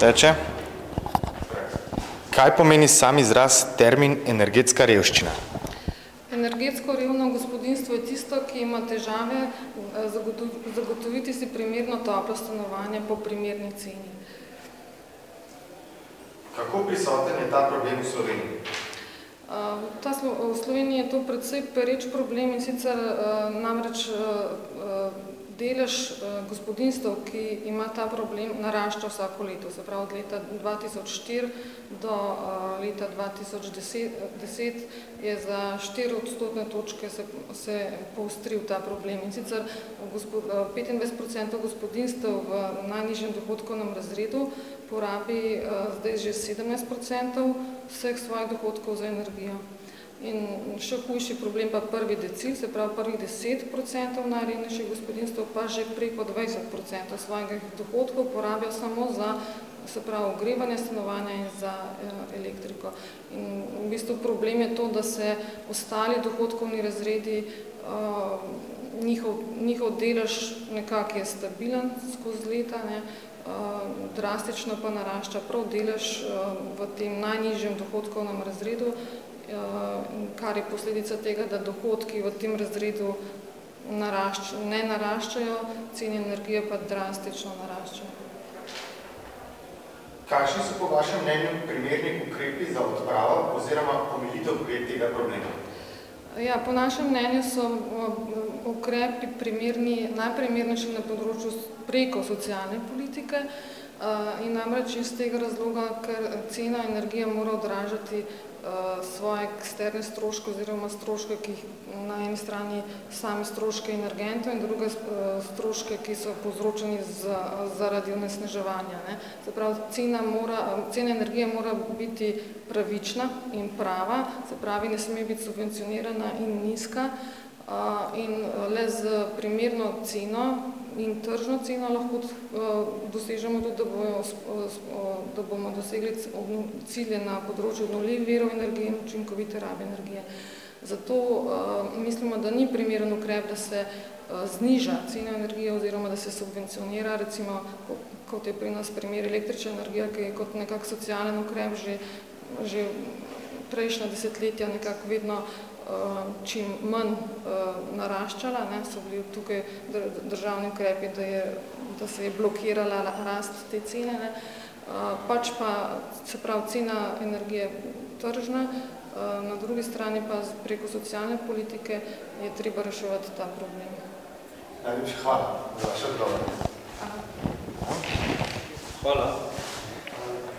teče. Kaj pomeni sam izraz termin energetska revščina? Energetsko revno gospodinstvo je tisto, ki ima težave zagotoviti si primerno toplo stanovanje po primerni ceni. Kako prisoten je ta problem v Sloveniji? Ta v Sloveniji je to precej pereč problem, in sicer namreč delež gospodinjstev, ki ima ta problem, narašča vsako leto. Se pravi, od leta dva tisoč štiri do leta dva tisoč deset je za štiri odstotne točke se se poostril ta problem. In sicer petindvajset procentov gospodinjstev v najnižjem dohodkovnem razredu porabi zdaj že sedemnajst procentov vseh svojih dohodkov za energijo. In še hujši problem pa prvi decil, se pravi prvih deset procentov najrevnejših gospodinjstev pa že preko dvajset procentov svojih dohodkov porabijo samo za, se pravi, ogrevanje stanovanja in za elektriko. In v bistvu problem je to, da se ostali dohodkovni razredi, njihov, njihov delež nekako je stabilen skozi leta, ne, drastično pa narašča prav delež v tem najnižjem dohodkovnem razredu, kar je posledica tega, da dohodki v tem razredu ne naraščajo, cene energije pa drastično naraščajo. Kakšni so po vašem mnenju primerni ukrepi za odpravo oziroma omilitev tega problema? Ja, po našem mnenju so ukrepi primerni, najprimernejši na področju preko socialne politike, in namreč iz tega razloga, ker cena energije mora odražati svoje eksterne stroške oziroma stroške, ki jih na eni strani same stroške energentov in druge stroške, ki so povzročeni zaradi onesnaževanja, ne. Se pravi, cena mora, cena energije mora biti pravična in prava, se pravi, ne sme biti subvencionirana in nizka, in le s primerno ceno in tržno ceno lahko dosežemo tudi, da bojo da bomo dosegli cilje na področju obnovljivih virov energije in učinkovite rabe energije. Zato mislimo, da ni primeren ukrep, da se zniža cena energije oziroma da se subvencionira, recimo kot je pri nas primer električna energija, ki je kot nekako socialen ukrep že že prejšnja desetletja nekako vedno čim manj naraščala, ne, so bili tukaj državni ukrepi, da je, da se je blokirala rast te cene, ne. Pač pa, se pravi, cena energije tržna, na drugi strani pa preko socialne politike je treba reševati ta problem. Najlepša hvala za vaš odgovor. Hvala. Hvala.